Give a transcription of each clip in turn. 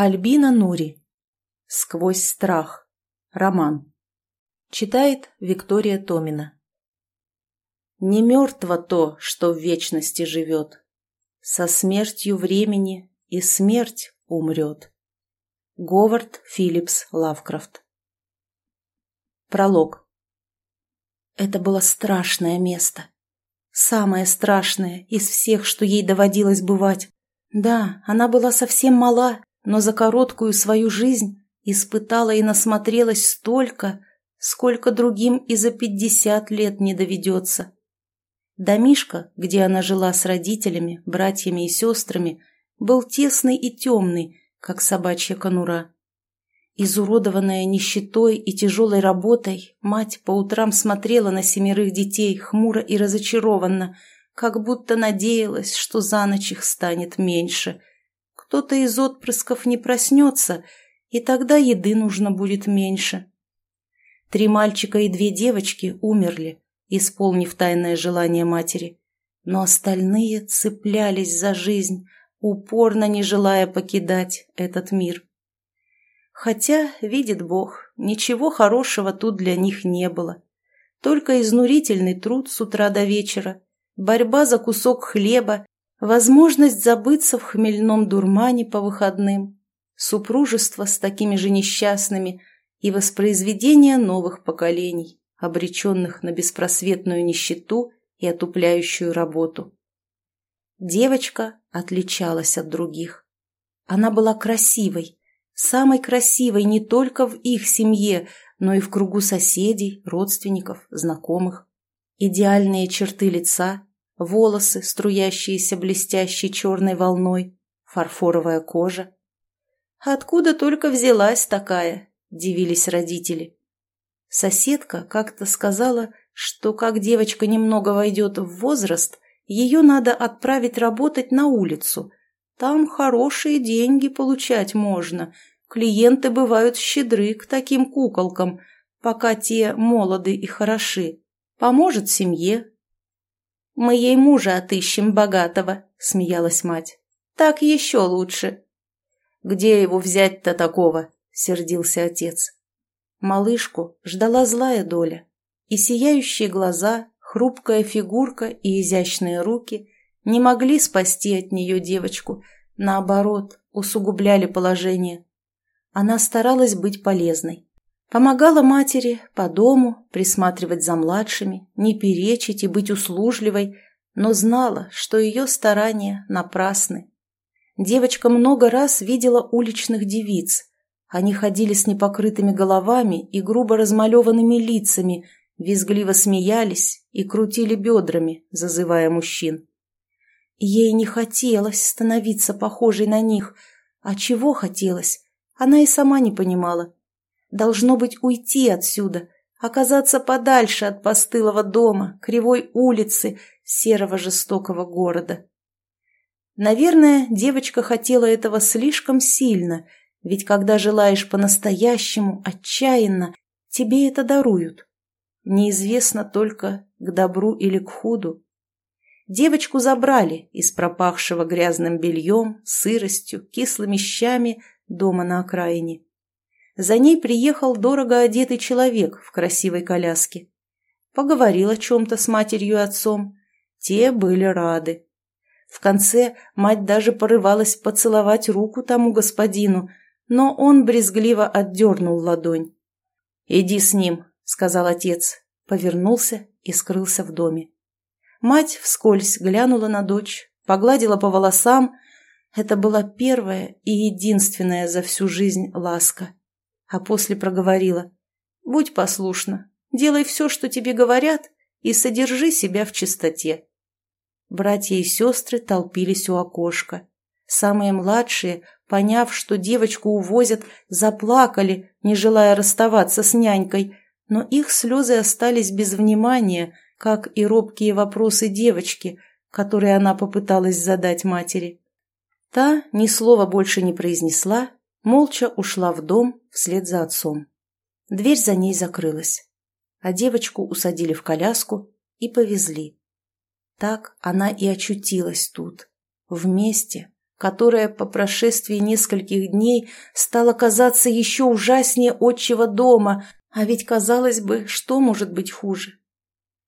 Альбина Нури. Сквозь страх. Роман. Читает Виктория Томина. Не мертво то, что в вечности живет. Со смертью времени и смерть умрет. Говард Филлипс Лавкрафт. Пролог. Это было страшное место. Самое страшное из всех, что ей доводилось бывать. Да, она была совсем мала, но за короткую свою жизнь испытала и насмотрелась столько, сколько другим и за пятьдесят лет не доведется. Домишко, где она жила с родителями, братьями и сестрами, был тесный и темный, как собачья конура. Изуродованная нищетой и тяжелой работой, мать по утрам смотрела на семерых детей хмуро и разочарованно, как будто надеялась, что за ночь их станет меньше, кто-то из отпрысков не проснется, и тогда еды нужно будет меньше. Три мальчика и две девочки умерли, исполнив тайное желание матери, но остальные цеплялись за жизнь, упорно не желая покидать этот мир. Хотя, видит Бог, ничего хорошего тут для них не было. Только изнурительный труд с утра до вечера, борьба за кусок хлеба Возможность забыться в хмельном дурмане по выходным, супружество с такими же несчастными и воспроизведение новых поколений, обреченных на беспросветную нищету и отупляющую работу. Девочка отличалась от других. Она была красивой, самой красивой не только в их семье, но и в кругу соседей, родственников, знакомых. Идеальные черты лица, волосы, струящиеся блестящей черной волной, фарфоровая кожа. «Откуда только взялась такая?» – дивились родители. Соседка как-то сказала, что как девочка немного войдет в возраст, ее надо отправить работать на улицу. Там хорошие деньги получать можно. Клиенты бывают щедры к таким куколкам, пока те молоды и хороши. Поможет семье, «Мы ей мужа отыщем богатого», — смеялась мать. «Так еще лучше». «Где его взять-то такого?» — сердился отец. Малышку ждала злая доля, и сияющие глаза, хрупкая фигурка и изящные руки не могли спасти от нее девочку, наоборот, усугубляли положение. Она старалась быть полезной. Помогала матери по дому, присматривать за младшими, не перечить и быть услужливой, но знала, что ее старания напрасны. Девочка много раз видела уличных девиц. Они ходили с непокрытыми головами и грубо размалеванными лицами, визгливо смеялись и крутили бедрами, зазывая мужчин. Ей не хотелось становиться похожей на них, а чего хотелось, она и сама не понимала. Должно быть уйти отсюда, оказаться подальше от постылого дома, кривой улицы, серого жестокого города. Наверное, девочка хотела этого слишком сильно, ведь когда желаешь по-настоящему, отчаянно, тебе это даруют. Неизвестно только, к добру или к худу. Девочку забрали из пропахшего грязным бельем, сыростью, кислыми щами дома на окраине. За ней приехал дорого одетый человек в красивой коляске. Поговорил о чем-то с матерью и отцом. Те были рады. В конце мать даже порывалась поцеловать руку тому господину, но он брезгливо отдернул ладонь. «Иди с ним», — сказал отец, повернулся и скрылся в доме. Мать вскользь глянула на дочь, погладила по волосам. Это была первая и единственная за всю жизнь ласка а после проговорила. «Будь послушна, делай все, что тебе говорят, и содержи себя в чистоте». Братья и сестры толпились у окошка. Самые младшие, поняв, что девочку увозят, заплакали, не желая расставаться с нянькой, но их слезы остались без внимания, как и робкие вопросы девочки, которые она попыталась задать матери. Та ни слова больше не произнесла молча ушла в дом вслед за отцом. Дверь за ней закрылась, а девочку усадили в коляску и повезли. Так она и очутилась тут, в месте, которое по прошествии нескольких дней стало казаться еще ужаснее отчего дома, а ведь, казалось бы, что может быть хуже?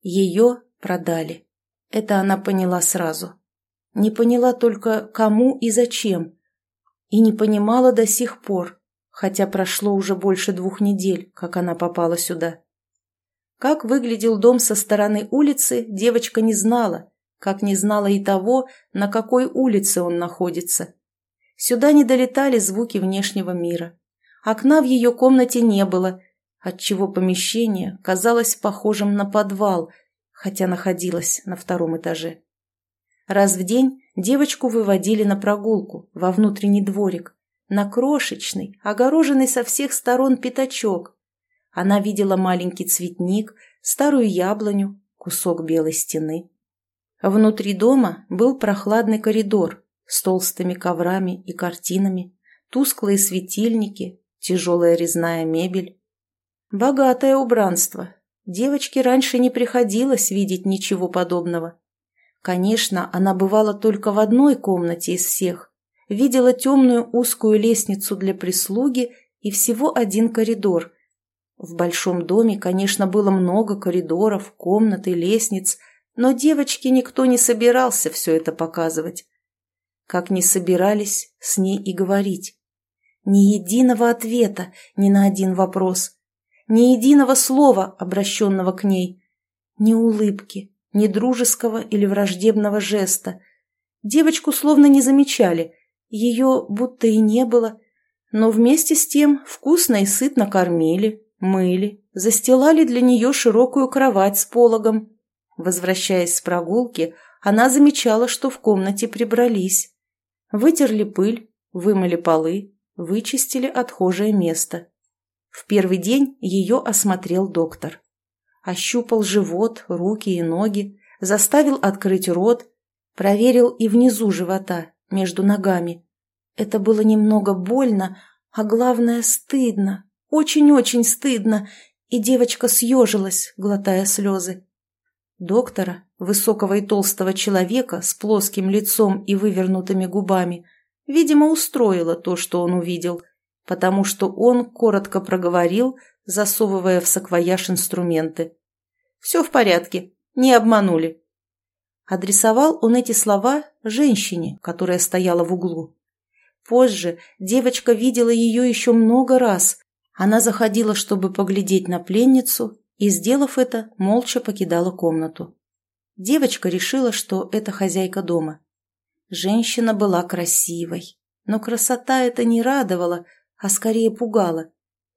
Ее продали. Это она поняла сразу. Не поняла только, кому и зачем. И не понимала до сих пор, хотя прошло уже больше двух недель, как она попала сюда. Как выглядел дом со стороны улицы, девочка не знала, как не знала и того, на какой улице он находится. Сюда не долетали звуки внешнего мира. Окна в ее комнате не было, отчего помещение казалось похожим на подвал, хотя находилось на втором этаже. Раз в день девочку выводили на прогулку во внутренний дворик, на крошечный, огороженный со всех сторон пятачок. Она видела маленький цветник, старую яблоню, кусок белой стены. Внутри дома был прохладный коридор с толстыми коврами и картинами, тусклые светильники, тяжелая резная мебель. Богатое убранство. Девочке раньше не приходилось видеть ничего подобного. Конечно, она бывала только в одной комнате из всех. Видела темную узкую лестницу для прислуги и всего один коридор. В большом доме, конечно, было много коридоров, комнат и лестниц, но девочке никто не собирался все это показывать. Как не собирались с ней и говорить. Ни единого ответа ни на один вопрос. Ни единого слова, обращенного к ней. Ни улыбки, ни дружеского или враждебного жеста. Девочку словно не замечали, ее будто и не было. Но вместе с тем вкусно и сытно кормили, мыли, застилали для нее широкую кровать с пологом, Возвращаясь с прогулки, она замечала, что в комнате прибрались. Вытерли пыль, вымыли полы, вычистили отхожее место. В первый день ее осмотрел доктор. Ощупал живот, руки и ноги, заставил открыть рот, проверил и внизу живота, между ногами. Это было немного больно, а главное стыдно, очень-очень стыдно, и девочка съежилась, глотая слезы. Доктора, высокого и толстого человека с плоским лицом и вывернутыми губами, видимо, устроило то, что он увидел, потому что он коротко проговорил, засовывая в саквояж инструменты. «Все в порядке, не обманули». Адресовал он эти слова женщине, которая стояла в углу. Позже девочка видела ее еще много раз. Она заходила, чтобы поглядеть на пленницу, и, сделав это, молча покидала комнату. Девочка решила, что это хозяйка дома. Женщина была красивой, но красота это не радовала, а скорее пугала.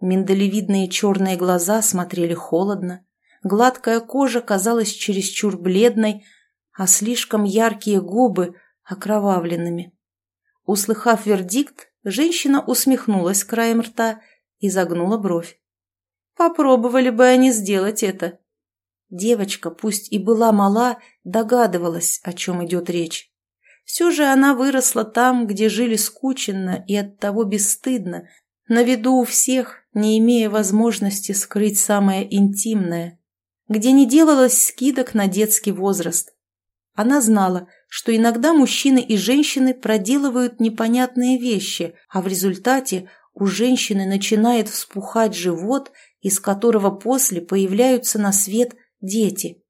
Миндалевидные черные глаза смотрели холодно, гладкая кожа казалась чересчур бледной, а слишком яркие губы окровавленными. Услыхав вердикт, женщина усмехнулась краем рта и загнула бровь. Попробовали бы они сделать это. Девочка, пусть и была мала, догадывалась, о чем идет речь. Все же она выросла там, где жили скученно и оттого бесстыдно, на виду у всех, не имея возможности скрыть самое интимное, где не делалось скидок на детский возраст. Она знала, что иногда мужчины и женщины проделывают непонятные вещи, а в результате у женщины начинает вспухать живот из которого после появляются на свет дети.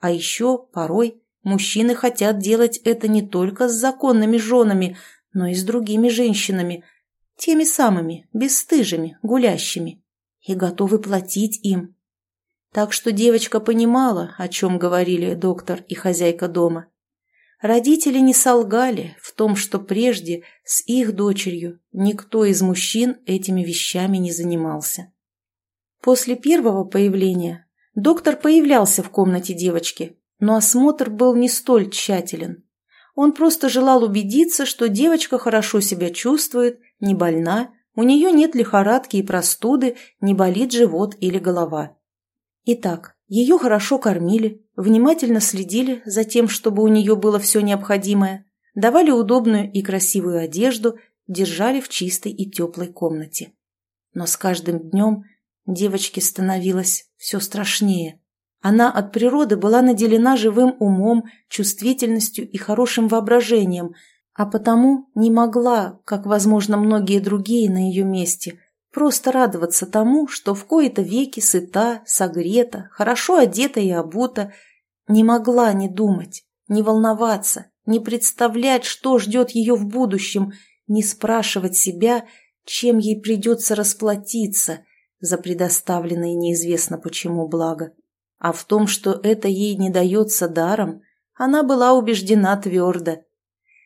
А еще порой мужчины хотят делать это не только с законными женами, но и с другими женщинами, теми самыми, бесстыжими, гулящими, и готовы платить им. Так что девочка понимала, о чем говорили доктор и хозяйка дома. Родители не солгали в том, что прежде с их дочерью никто из мужчин этими вещами не занимался. После первого появления доктор появлялся в комнате девочки, но осмотр был не столь тщателен. Он просто желал убедиться, что девочка хорошо себя чувствует, не больна, у нее нет лихорадки и простуды, не болит живот или голова. Итак, ее хорошо кормили, внимательно следили за тем, чтобы у нее было все необходимое, давали удобную и красивую одежду, держали в чистой и теплой комнате. Но с каждым днем Девочке становилось все страшнее. Она от природы была наделена живым умом, чувствительностью и хорошим воображением, а потому не могла, как, возможно, многие другие на ее месте, просто радоваться тому, что в кои-то веки сыта, согрета, хорошо одета и обута, не могла не думать, не волноваться, не представлять, что ждет ее в будущем, не спрашивать себя, чем ей придется расплатиться за предоставленное неизвестно почему благо. А в том, что это ей не дается даром, она была убеждена твердо.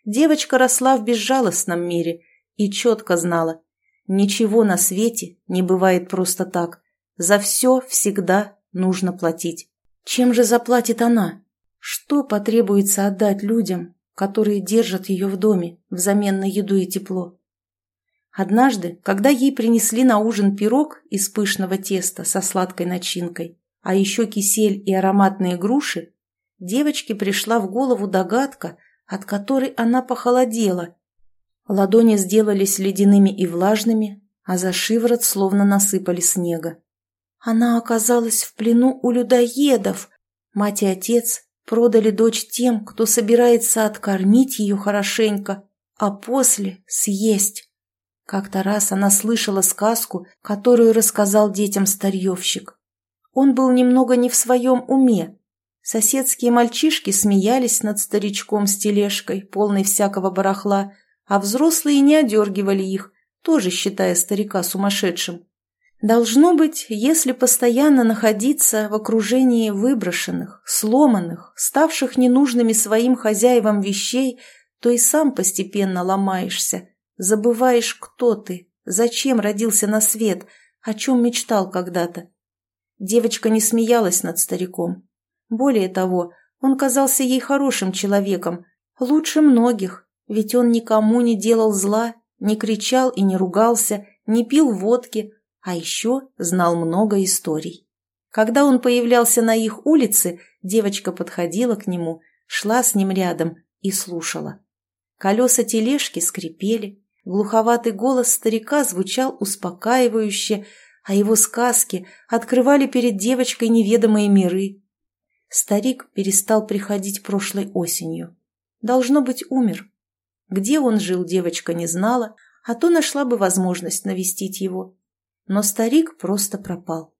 Девочка росла в безжалостном мире и четко знала, ничего на свете не бывает просто так, за все всегда нужно платить. Чем же заплатит она? Что потребуется отдать людям, которые держат ее в доме взамен на еду и тепло? Однажды, когда ей принесли на ужин пирог из пышного теста со сладкой начинкой, а еще кисель и ароматные груши, девочке пришла в голову догадка, от которой она похолодела. Ладони сделались ледяными и влажными, а за шиворот словно насыпали снега. Она оказалась в плену у людоедов. Мать и отец продали дочь тем, кто собирается откормить ее хорошенько, а после съесть. Как-то раз она слышала сказку, которую рассказал детям старьевщик. Он был немного не в своем уме. Соседские мальчишки смеялись над старичком с тележкой, полной всякого барахла, а взрослые не одергивали их, тоже считая старика сумасшедшим. Должно быть, если постоянно находиться в окружении выброшенных, сломанных, ставших ненужными своим хозяевам вещей, то и сам постепенно ломаешься, забываешь, кто ты, зачем родился на свет, о чем мечтал когда-то. Девочка не смеялась над стариком. Более того, он казался ей хорошим человеком, лучше многих, ведь он никому не делал зла, не кричал и не ругался, не пил водки, а еще знал много историй. Когда он появлялся на их улице, девочка подходила к нему, шла с ним рядом и слушала. Колеса тележки скрипели, глуховатый голос старика звучал успокаивающе, а его сказки открывали перед девочкой неведомые миры. Старик перестал приходить прошлой осенью. Должно быть, умер. Где он жил, девочка не знала, а то нашла бы возможность навестить его. Но старик просто пропал.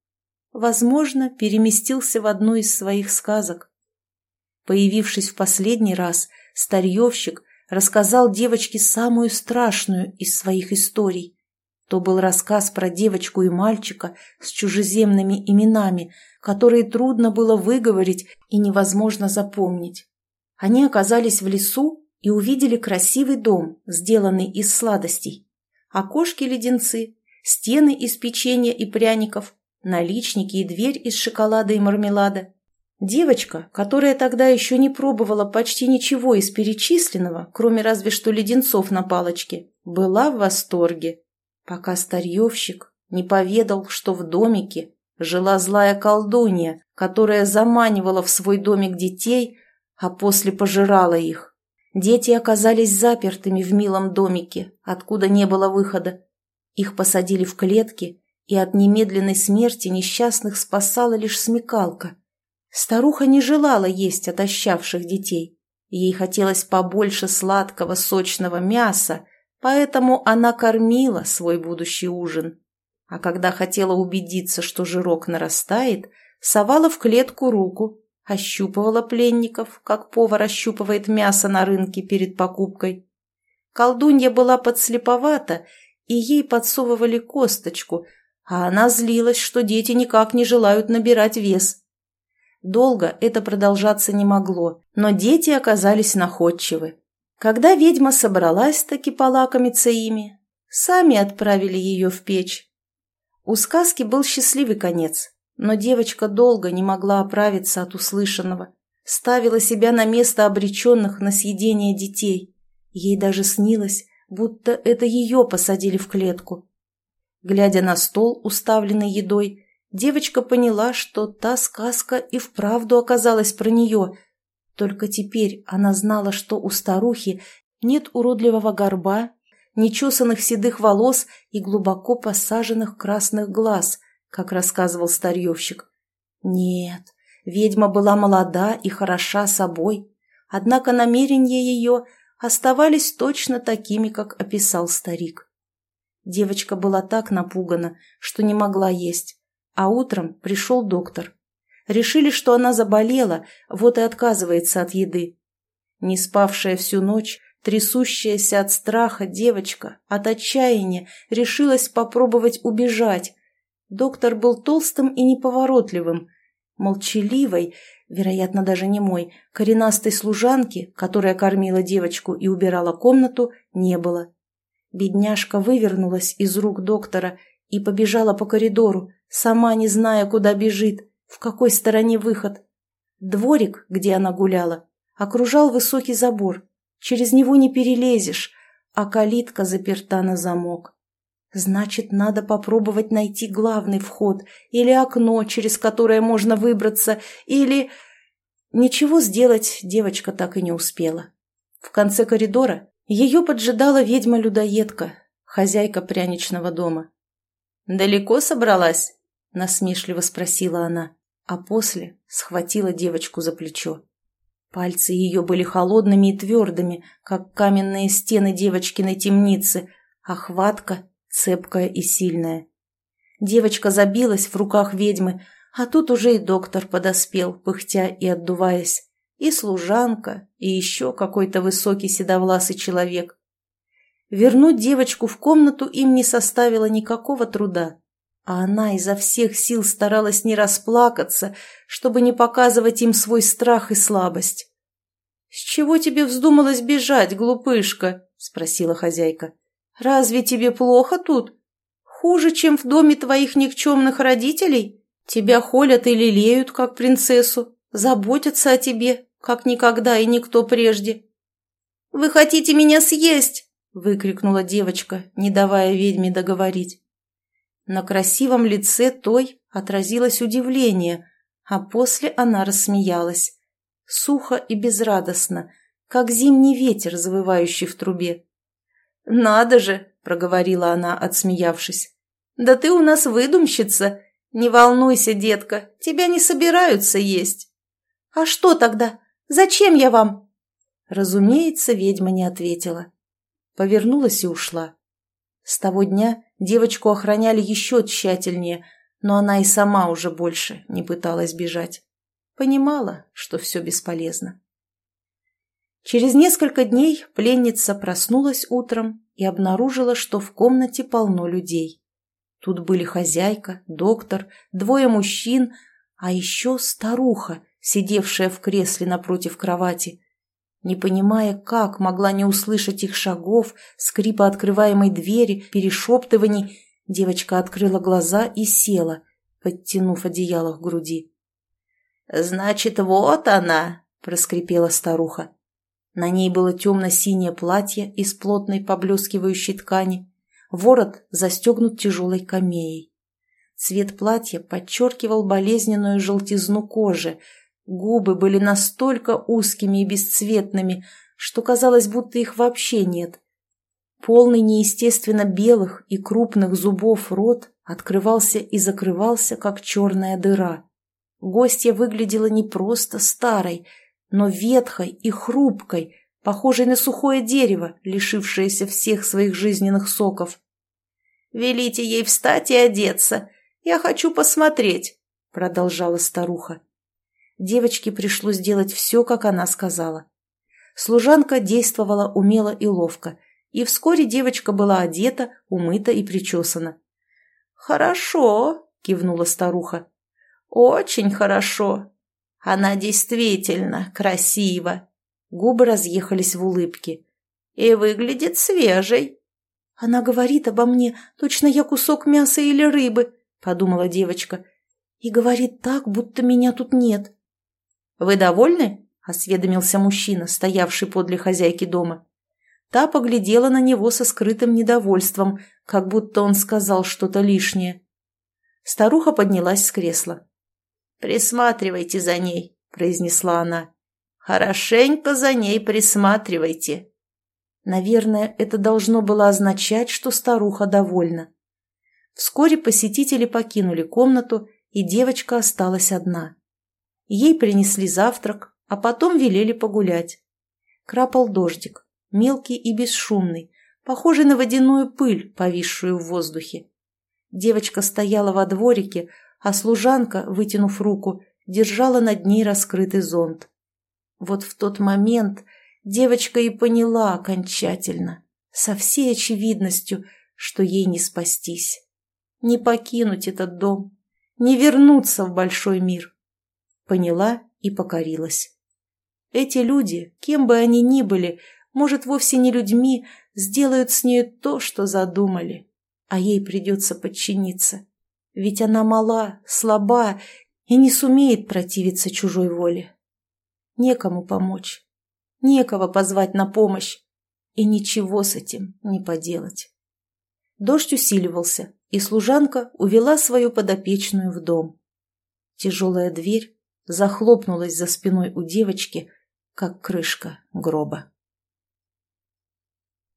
Возможно, переместился в одну из своих сказок. Появившись в последний раз, старьевщик рассказал девочке самую страшную из своих историй. То был рассказ про девочку и мальчика с чужеземными именами, которые трудно было выговорить и невозможно запомнить. Они оказались в лесу и увидели красивый дом, сделанный из сладостей. Окошки-леденцы, стены из печенья и пряников, наличники и дверь из шоколада и мармелада. Девочка, которая тогда еще не пробовала почти ничего из перечисленного, кроме разве что леденцов на палочке, была в восторге пока старьевщик не поведал, что в домике жила злая колдунья, которая заманивала в свой домик детей, а после пожирала их. Дети оказались запертыми в милом домике, откуда не было выхода. Их посадили в клетки, и от немедленной смерти несчастных спасала лишь смекалка. Старуха не желала есть отощавших детей. Ей хотелось побольше сладкого сочного мяса, Поэтому она кормила свой будущий ужин. А когда хотела убедиться, что жирок нарастает, совала в клетку руку, ощупывала пленников, как повар ощупывает мясо на рынке перед покупкой. Колдунья была подслеповата, и ей подсовывали косточку, а она злилась, что дети никак не желают набирать вес. Долго это продолжаться не могло, но дети оказались находчивы. Когда ведьма собралась таки полакомиться ими, сами отправили ее в печь. У сказки был счастливый конец, но девочка долго не могла оправиться от услышанного, ставила себя на место обреченных на съедение детей. Ей даже снилось, будто это ее посадили в клетку. Глядя на стол, уставленный едой, девочка поняла, что та сказка и вправду оказалась про нее, только теперь она знала, что у старухи нет уродливого горба, нечесанных седых волос и глубоко посаженных красных глаз, как рассказывал старьевщик. Нет, ведьма была молода и хороша собой, однако намерения ее оставались точно такими, как описал старик. Девочка была так напугана, что не могла есть, а утром пришел доктор. Решили, что она заболела, вот и отказывается от еды. Не спавшая всю ночь, трясущаяся от страха девочка, от отчаяния, решилась попробовать убежать. Доктор был толстым и неповоротливым, молчаливой, вероятно, даже не мой, коренастой служанки, которая кормила девочку и убирала комнату, не было. Бедняжка вывернулась из рук доктора и побежала по коридору, сама не зная, куда бежит, в какой стороне выход. Дворик, где она гуляла, окружал высокий забор. Через него не перелезешь, а калитка заперта на замок. Значит, надо попробовать найти главный вход или окно, через которое можно выбраться, или... Ничего сделать девочка так и не успела. В конце коридора ее поджидала ведьма-людоедка, хозяйка пряничного дома. «Далеко собралась?» – насмешливо спросила она, а после схватила девочку за плечо. Пальцы ее были холодными и твердыми, как каменные стены девочкиной темницы, а хватка цепкая и сильная. Девочка забилась в руках ведьмы, а тут уже и доктор подоспел, пыхтя и отдуваясь, и служанка, и еще какой-то высокий седовласый человек. Вернуть девочку в комнату им не составило никакого труда, а она изо всех сил старалась не расплакаться, чтобы не показывать им свой страх и слабость. «С чего тебе вздумалось бежать, глупышка?» – спросила хозяйка. Разве тебе плохо тут? Хуже, чем в доме твоих никчемных родителей? Тебя холят и лелеют, как принцессу, заботятся о тебе, как никогда и никто прежде. «Вы хотите меня съесть?» – выкрикнула девочка, не давая ведьме договорить. На красивом лице той отразилось удивление, а после она рассмеялась. Сухо и безрадостно, как зимний ветер, завывающий в трубе. «Надо же!» – проговорила она, отсмеявшись. «Да ты у нас выдумщица! Не волнуйся, детка, тебя не собираются есть!» «А что тогда? Зачем я вам?» Разумеется, ведьма не ответила. Повернулась и ушла. С того дня девочку охраняли еще тщательнее, но она и сама уже больше не пыталась бежать. Понимала, что все бесполезно. Через несколько дней пленница проснулась утром и обнаружила, что в комнате полно людей. Тут были хозяйка, доктор, двое мужчин, а еще старуха, сидевшая в кресле напротив кровати. Не понимая, как могла не услышать их шагов, скрипа открываемой двери, перешептываний, девочка открыла глаза и села, подтянув одеяло к груди. «Значит, вот она!» – проскрипела старуха. На ней было темно-синее платье из плотной поблескивающей ткани. Ворот застегнут тяжелой камеей. Цвет платья подчеркивал болезненную желтизну кожи. Губы были настолько узкими и бесцветными, что казалось, будто их вообще нет. Полный неестественно белых и крупных зубов рот открывался и закрывался, как черная дыра. Гостья выглядела не просто старой, но ветхой и хрупкой, похожей на сухое дерево, лишившееся всех своих жизненных соков. «Велите ей встать и одеться. Я хочу посмотреть», — продолжала старуха. Девочке пришлось делать все, как она сказала. Служанка действовала умело и ловко, и вскоре девочка была одета, умыта и причесана. «Хорошо», — кивнула старуха. «Очень хорошо. Она действительно красива. Губы разъехались в улыбке. И выглядит свежей. Она говорит обо мне, точно я кусок мяса или рыбы, подумала девочка. И говорит так, будто меня тут нет. Вы довольны? осведомился мужчина, стоявший подле хозяйки дома. Та поглядела на него со скрытым недовольством, как будто он сказал что-то лишнее. Старуха поднялась с кресла. «Присматривайте за ней», — произнесла она. «Хорошенько за ней присматривайте». Наверное, это должно было означать, что старуха довольна. Вскоре посетители покинули комнату, и девочка осталась одна. Ей принесли завтрак, а потом велели погулять. Крапал дождик. мелкий и бесшумный, похожий на водяную пыль, повисшую в воздухе. Девочка стояла во дворике, а служанка, вытянув руку, держала над ней раскрытый зонт. Вот в тот момент девочка и поняла окончательно, со всей очевидностью, что ей не спастись, не покинуть этот дом, не вернуться в большой мир. Поняла и покорилась. Эти люди, кем бы они ни были, может, вовсе не людьми, сделают с ней то, что задумали, а ей придется подчиниться. Ведь она мала, слаба и не сумеет противиться чужой воле. Некому помочь, некого позвать на помощь, и ничего с этим не поделать. Дождь усиливался, и служанка увела свою подопечную в дом. Тяжелая дверь захлопнулась за спиной у девочки, как крышка гроба.